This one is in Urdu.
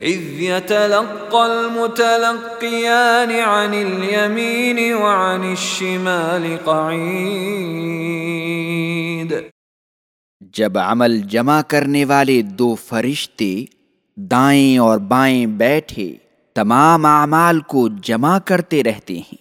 اذ يتلقى المتلقيان عن اليمين وعن الشمال قعيد. جب عمل جمع کرنے والے دو فرشتے دائیں اور بائیں بیٹھے، تمام اعمال کو جمع کرتے رہتے ہیں۔